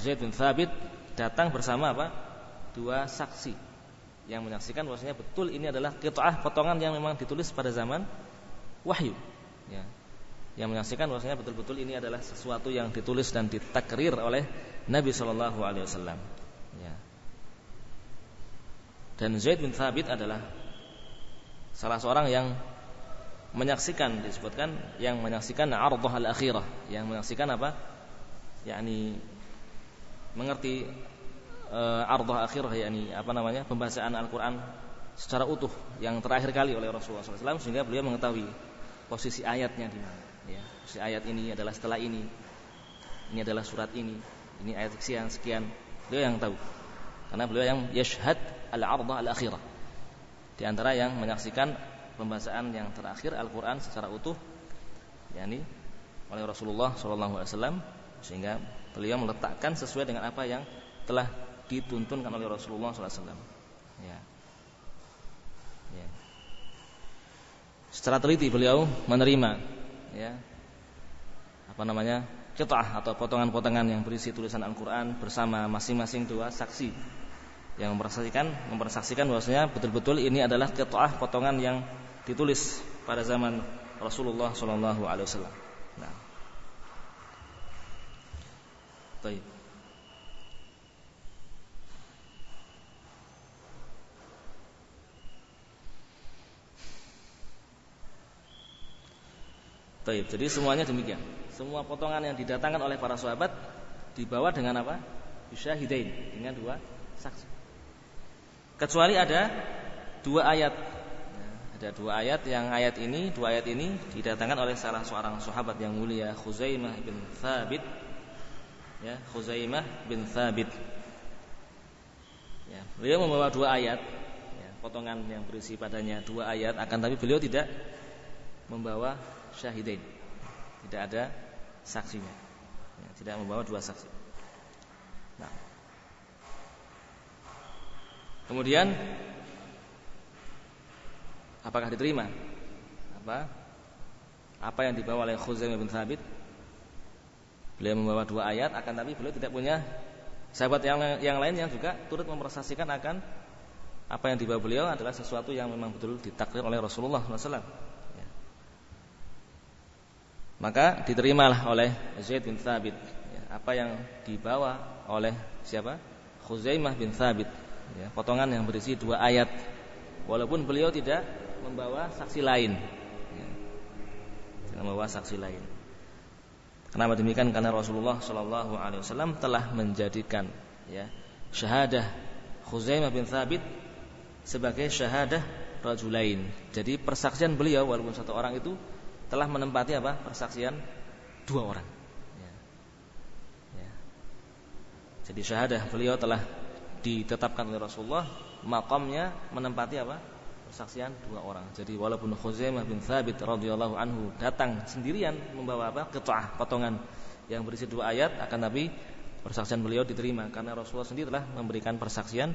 Zaid bin Thabit datang bersama apa? Dua saksi yang menyaksikan bahwasanya betul ini adalah qit'ah potongan yang memang ditulis pada zaman wahyu. Ya. Yang menyaksikan bahwasanya betul-betul ini adalah sesuatu yang ditulis dan ditakrir oleh Nabi Shallallahu alaihi wasallam. Ya. Dan Zaid bin Thabit adalah salah seorang yang menyaksikan disebutkan yang menyaksikan ardhah al-akhirah, yang menyaksikan apa? yakni mengerti uh, ardhah akhirah yakni apa namanya? pembacaan Al-Qur'an secara utuh yang terakhir kali oleh Rasulullah SAW sehingga beliau mengetahui posisi ayatnya di mana ya. Posisi ayat ini adalah setelah ini. Ini adalah surat ini. Ini ayat sekian sekian. Beliau yang tahu. Karena beliau yang yashhad al-ardah al-akhirah. Di antara yang menyaksikan pembahasan yang terakhir Al-Qur'an secara utuh yakni oleh Rasulullah sallallahu alaihi wasallam sehingga beliau meletakkan sesuai dengan apa yang telah dituntunkan oleh Rasulullah sallallahu alaihi wasallam. Ya. Ya. Secara teliti beliau menerima ya apa namanya qit'ah atau potongan-potongan yang berisi tulisan Al-Qur'an bersama masing-masing dua saksi yang mempersaksikan mempersaksikan bahwasanya betul-betul ini adalah qit'ah potongan yang ditulis pada zaman Rasulullah sallallahu alaihi wasallam. Nah. Baik. Baik, jadi semuanya demikian. semua potongan yang didatangkan oleh para sahabat dibawa dengan apa? Bisyahidain, dengan dua saksi. Kecuali ada dua ayat. Ya, ada dua ayat yang ayat ini, dua ayat ini didatangkan oleh salah seorang sahabat yang mulia Khuzaimah bin Thabit. Ya, Khuzaimah bin Thabit. Ya, beliau membawa dua ayat, ya, potongan yang berisi padanya dua ayat, akan tapi beliau tidak membawa syahidain. Tidak ada saksinya. Ya, tidak membawa dua saksi. Kemudian apakah diterima? Apa? Apa yang dibawa oleh Khuzaimah bin Thabit? Beliau membawa dua ayat, akan tapi beliau tidak punya sahabat yang yang lain yang juga turut mempersaksikan akan apa yang dibawa beliau adalah sesuatu yang memang betul ditakdir oleh Rasulullah SAW. Ya. Maka diterimalah oleh Zaid bin Thabit ya, apa yang dibawa oleh siapa? Khuzaimah bin Thabit. Ya, potongan yang berisi dua ayat, walaupun beliau tidak membawa saksi lain. Ya. Tidak membawa saksi lain. Kenapa demikian? Karena Rasulullah Shallallahu Alaihi Wasallam telah menjadikan ya syahadah Khuzaimah bin Thabit sebagai syahadah rajulain. Jadi persaksian beliau walaupun satu orang itu telah menempati apa? Persaksian dua orang. Ya. Ya. Jadi syahadah beliau telah ditetapkan oleh Rasulullah, makamnya menempati apa? persaksian dua orang. Jadi walaupun Khuzaimah bin Thabit radhiyallahu anhu datang sendirian membawa apa? Qit'ah, potongan yang berisi dua ayat akan tapi persaksian beliau diterima karena Rasulullah sendiri telah memberikan persaksian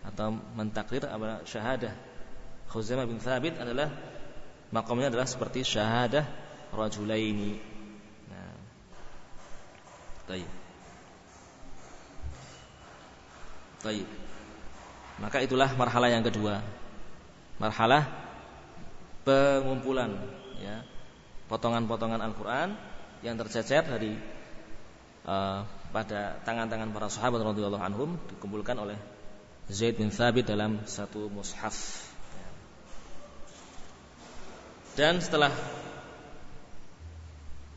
atau mentakdir apa syahadah. Khuzaimah bin Thabit adalah makamnya adalah seperti syahadah rajulaini. Nah. Baik. Baik. Maka itulah marhalah yang kedua marhalah pengumpulan ya potongan-potongan Al-Qur'an yang tercecer dari uh, pada tangan-tangan para sahabat radhiyallahu anhum dikumpulkan oleh Zaid bin Thabit dalam satu mushaf. Dan setelah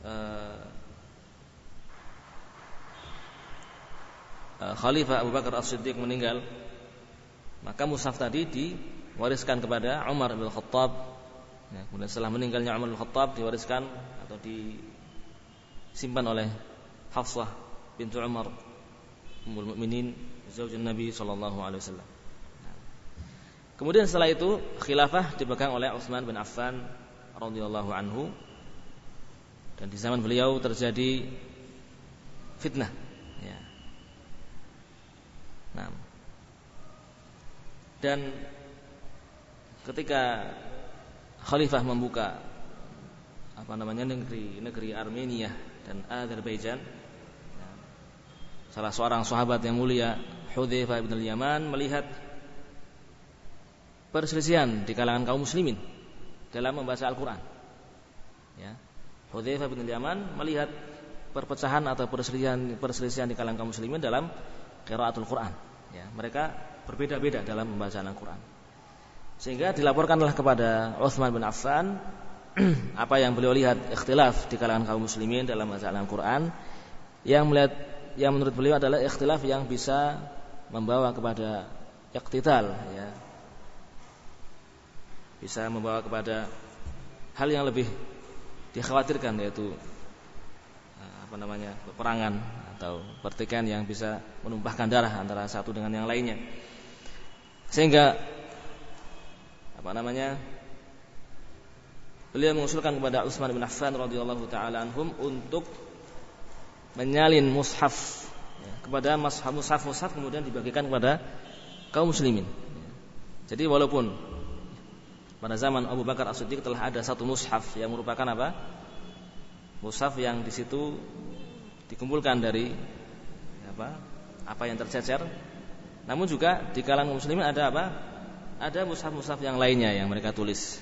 uh, Khalifah Abu Bakar As-Siddiq meninggal, maka mushaf tadi di wariskan kepada Umar bin Khattab. Ya, kemudian setelah meninggalnya Umar bin Khattab diwariskan atau disimpan oleh Hafsah bintu Umar Ummul Mukminin zaujun Nabi sallallahu alaihi wasallam. Kemudian setelah itu khilafah dipegang oleh Utsman bin Affan radhiyallahu anhu dan di zaman beliau terjadi fitnah ya. Nah. Dan ketika khalifah membuka apa namanya negeri negeri Armenia dan Azerbaijan salah seorang sahabat yang mulia Hudzaifah bin Al-Yaman melihat perselisihan di kalangan kaum muslimin dalam membaca Al-Qur'an ya Hudzaifah bin Al-Yaman melihat perpecahan atau perselisihan perselisihan di kalangan kaum muslimin dalam qiraatul Quran. Ya mereka berbeda-beda dalam membaca Al-Qur'an. Sehingga dilaporkanlah kepada Utsman bin Affan [clears throat] apa yang beliau lihat ikhtilaf di kalangan kaum muslimin dalam masalah Al-Qur'an. Yang melihat yang menurut beliau adalah ikhtilaf yang bisa membawa kepada iqtital ya. Bisa membawa kepada hal yang lebih dikhawatirkan yaitu eh, apa namanya peperangan atau pertikaian yang bisa menumpahkan darah antara satu dengan yang lainnya. Sehingga apa namanya beliau mengusulkan kepada Utsman bin Affan radhiyallahu taala anhum untuk menyalin mushaf ya, kepada mushaf mushaf mushaf kemudian dibagikan kepada kaum muslimin. Jadi walaupun pada zaman Abu Bakar As-Siddiq telah ada satu mushaf yang merupakan apa? Mushaf yang di situ dikumpulkan dari apa? Apa yang tercecer. Namun juga di kalangan muslimin ada apa? ada mushaf-mushaf yang lainnya yang mereka tulis.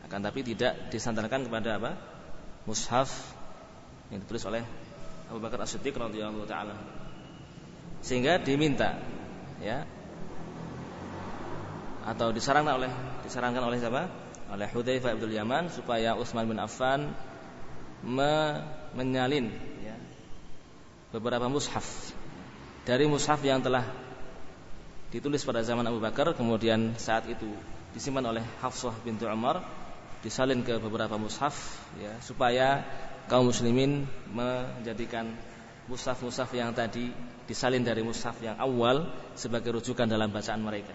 Akan tapi tidak disandarkan kepada apa? Mushaf yang ditulis oleh Abu Bakar As-Siddiq radhiyallahu taala. Sehingga diminta ya atau disarankan oleh disarankan oleh siapa? Oleh Hudzaifah bin Yaman supaya Utsman bin Affan me menyalin ya, beberapa mushaf dari mushaf yang telah ditulis pada zaman Abu Bakar kemudian saat itu disimpan oleh Hafsah bintu Umar disalin ke beberapa mushaf ya supaya kaum muslimin menjadikan mushaf-mushaf yang tadi disalin dari mushaf yang awal sebagai rujukan dalam bacaan mereka.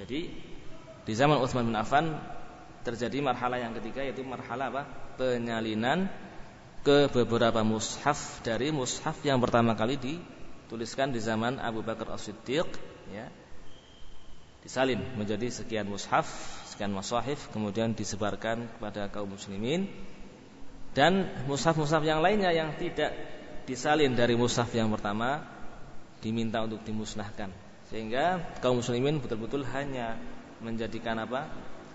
Jadi di zaman Utsman bin Affan terjadi marhalah yang ketiga yaitu marhalah apa? Penyalinan ke beberapa mushaf dari mushaf yang pertama kali dituliskan di zaman Abu Bakar As-Siddiq ya. Disalin menjadi sekian mushaf, sekian masahif kemudian disebarkan kepada kaum muslimin dan mushaf-mushaf yang lainnya yang tidak disalin dari mushaf yang pertama diminta untuk dimusnahkan sehingga kaum muslimin betul-betul hanya menjadikan apa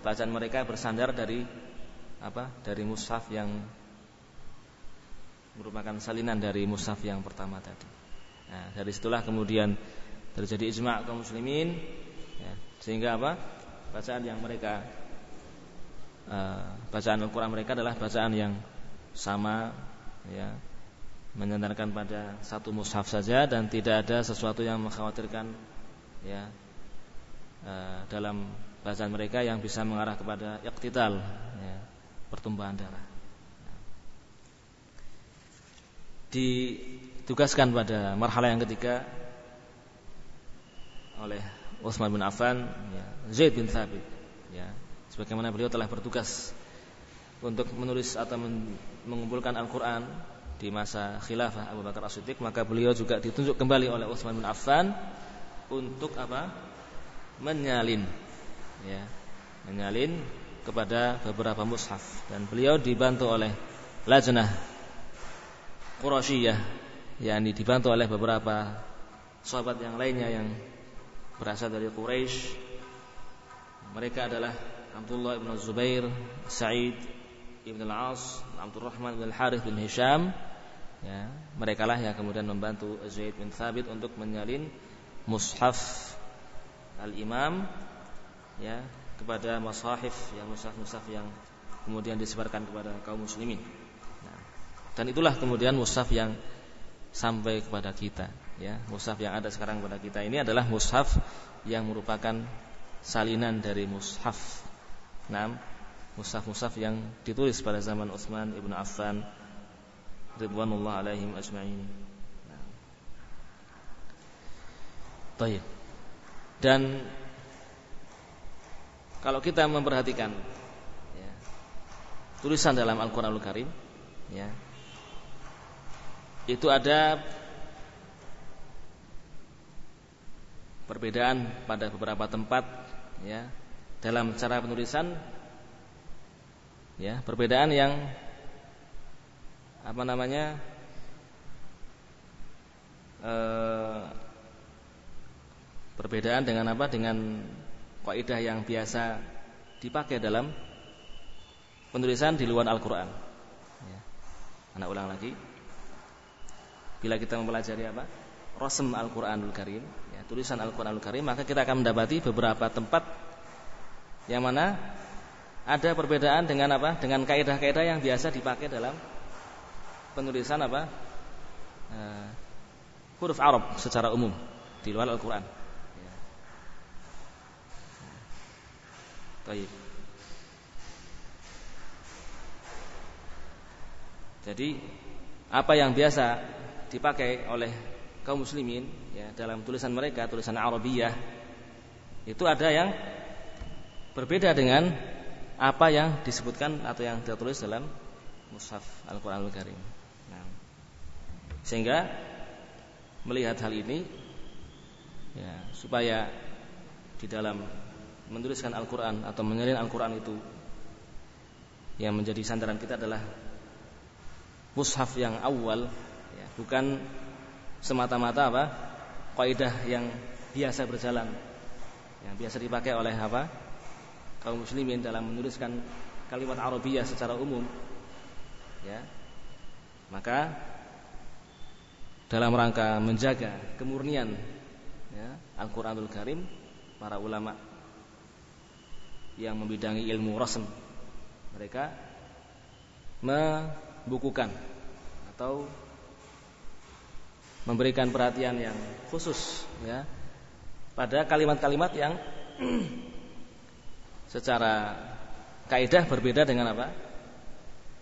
bacaan mereka bersandar dari apa dari mushaf yang merupakan salinan dari mushaf yang pertama tadi. Nah, dari situlah kemudian terjadi ijma' kaum muslimin ya, sehingga apa bacaan yang mereka uh, bacaan Al-Qur'an mereka adalah bacaan yang sama ya menyandarkan pada satu mushaf saja dan tidak ada sesuatu yang mengkhawatirkan ya e, dalam bacaan mereka yang bisa mengarah kepada iqtidal ya, pertumbuhan darah. Ditugaskan pada marhalah yang ketiga oleh Utsman bin Affan ya, Zaid bin Thabit ya sebagaimana beliau telah bertugas untuk menulis atau mengumpulkan Al-Quran di masa khilafah Abu Bakar As-Siddiq maka beliau juga ditunjuk kembali oleh Utsman bin Affan untuk apa? menyalin ya, menyalin kepada beberapa mushaf. Dan beliau dibantu oleh lajnah Quraisyah yakni dibantu oleh beberapa sahabat yang lainnya yang berasal dari Quraisy. Mereka adalah Abdullah bin Zubair, Sa'id Ibn al-As, Abdul Rahman bin Al-Harith bin Hisham ya, mereka lah yang kemudian membantu Zaid bin Thabit untuk menyalin mushaf al-imam ya kepada masahif yang mushaf-mushaf yang kemudian disebarkan kepada kaum muslimin. Nah, dan itulah kemudian mushaf yang sampai kepada kita ya. Mushaf yang ada sekarang kepada kita ini adalah mushaf yang merupakan salinan dari mushaf. Nah, mushaf-mushaf yang ditulis pada zaman Utsman ibnu Affan ridwanullah alaihim ajma'in. Baik. Dan kalau kita memperhatikan ya, tulisan dalam Al-Qur'anul Karim ya, itu ada perbedaan pada beberapa tempat ya dalam cara penulisan ya perbedaan yang apa namanya e, perbedaan dengan apa? Dengan kaidah yang biasa dipakai dalam penulisan di luar Al-Qur'an. Ya. Anak ulang lagi. Bila kita mempelajari apa? Rasm Al-Qur'anul Karim, ya, tulisan Al-Qur'anul Karim, maka kita akan mendapati beberapa tempat yang mana ada perbedaan dengan apa? Dengan kaidah-kaidah yang biasa dipakai dalam penulisan apa? Uh, huruf Arab secara umum di luar Al-Qur'an. Baik. Jadi apa yang biasa dipakai oleh kaum muslimin ya dalam tulisan mereka, tulisan Arabiyah itu ada yang berbeda dengan apa yang disebutkan atau yang tertulis dalam mushaf Al-Qur'anul Karim. Nah, sehingga melihat hal ini ya, supaya di dalam menuliskan Al-Qur'an atau menyalin Al-Qur'an itu yang menjadi sandaran kita adalah mushaf yang awal ya, bukan semata-mata apa kaidah yang biasa berjalan yang biasa dipakai oleh apa kaum muslimin dalam menuliskan kalimat Arabiyah secara umum ya. Maka dalam rangka menjaga kemurnian ya, Al-Qur'anul Karim para ulama yang membidangi ilmu rasm. Mereka membukukan atau memberikan perhatian yang khusus ya pada kalimat-kalimat yang [clears throat] secara kaidah berbeda dengan apa?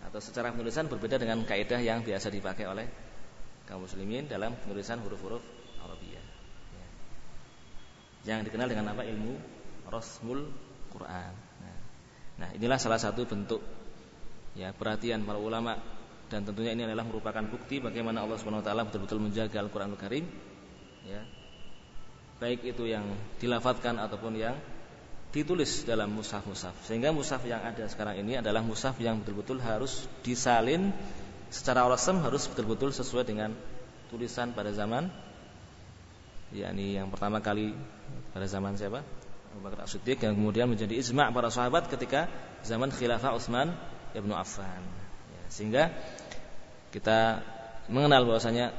Atau secara penulisan berbeda dengan kaidah yang biasa dipakai oleh kaum muslimin dalam penulisan huruf-huruf Arabiyah. Ya. Yang dikenal dengan apa? Ilmu Rasmul Quran. Nah, nah, inilah salah satu bentuk ya perhatian para ulama dan tentunya ini adalah merupakan bukti bagaimana Allah Subhanahu wa taala betul-betul menjaga Al-Qur'anul Karim ya. Baik itu yang dilafatkan ataupun yang ditulis dalam mushaf-mushaf. Sehingga mushaf yang ada sekarang ini adalah mushaf yang betul-betul harus disalin secara rasm harus betul-betul sesuai dengan tulisan pada zaman yakni yang pertama kali pada zaman siapa? Abu Bakar As-Siddiq yang kemudian menjadi ijma' para sahabat ketika zaman khilafah Utsman Ibnu Affan. Ya, sehingga kita mengenal bahwasanya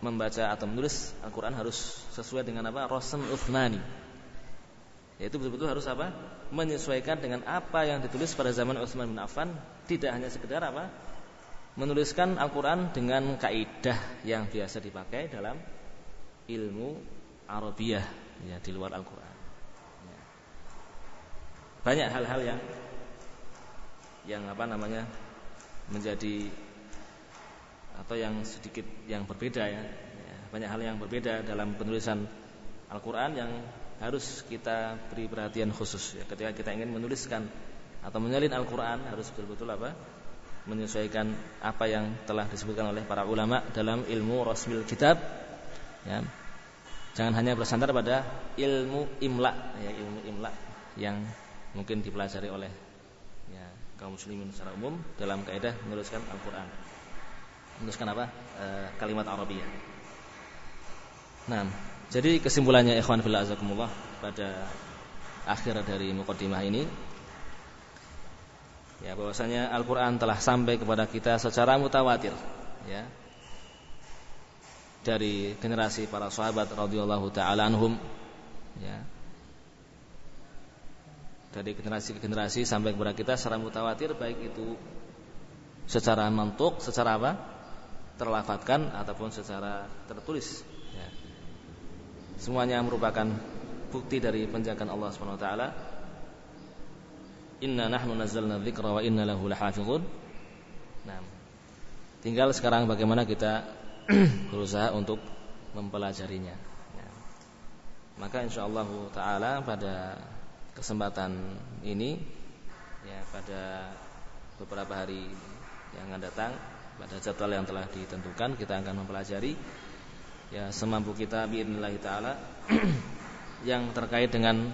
membaca atau menulis Al-Qur'an harus sesuai dengan apa? Rasm Utsmani. Yaitu betul-betul harus apa? Menyesuaikan dengan apa yang ditulis pada zaman Utsman bin Affan, tidak hanya sekedar apa? Menuliskan Al-Qur'an dengan kaidah yang biasa dipakai dalam ilmu Arabiyah ya di luar Al-Qur'an banyak hal-hal yang yang apa namanya menjadi atau yang sedikit yang berbeda ya. ya banyak hal yang berbeda dalam penulisan Al-Quran yang harus kita beri perhatian khusus ya. Ketika kita ingin menuliskan atau menyalin Al-Quran harus betul-betul apa? Menyesuaikan apa yang telah disebutkan oleh para ulama dalam ilmu rasmil kitab ya. Jangan hanya bersandar pada ilmu imla ya ilmu imla yang mungkin dipelajari oleh ya, kaum muslimin secara umum dalam kaidah menuliskan Al-Qur'an. Menuliskan apa? E, kalimat Arabiyah. Nah, jadi kesimpulannya ikhwan fillah azakumullah pada akhir dari mukaddimah ini ya bahwasanya Al-Qur'an telah sampai kepada kita secara mutawatir ya dari generasi para sahabat radhiyallahu taala anhum ya dari generasi ke generasi sampai kepada kita secara mutawatir baik itu secara mantuk, secara apa? terlafatkan ataupun secara tertulis. Ya. Semuanya merupakan bukti dari penjagaan Allah Subhanahu wa taala. Inna nahnu nazzalna dzikra wa inna lahu lahafizun. Nah, tinggal sekarang bagaimana kita [clears throat] berusaha untuk mempelajarinya. Ya. Maka insyaallah taala pada kesempatan ini ya pada beberapa hari yang akan datang pada jadwal yang telah ditentukan kita akan mempelajari ya semampu kita biidznillah taala [clears throat] yang terkait dengan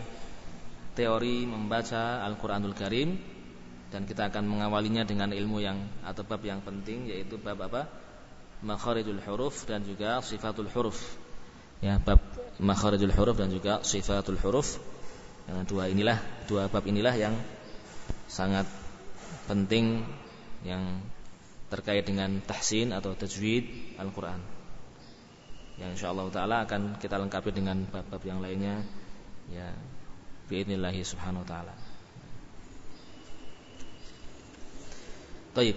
teori membaca Al-Qur'anul Karim dan kita akan mengawalinya dengan ilmu yang atau bab yang penting yaitu bab apa? makharijul huruf dan juga sifatul huruf. Ya, bab makharijul huruf dan juga sifatul huruf Nah, dua inilah dua bab inilah yang sangat penting yang terkait dengan tahsin atau tajwid Al-Qur'an. Yang insyaallah taala akan kita lengkapi dengan bab-bab yang lainnya ya biidznillah subhanahu wa taala. Taib.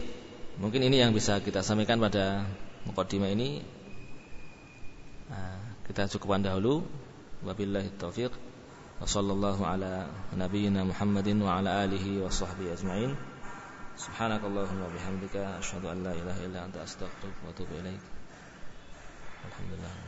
Mungkin ini yang bisa kita sampaikan pada mukadimah ini. Nah, kita cukupkan dahulu. Wabillahi taufiq. وصلى الله على نبينا محمد وعلى آله وصحبه أجمعين. سبحانك اللهم وبحمدك أشهد أن لا إله إلا أنت أستغفرك وأتوب إليك. الحمد لله.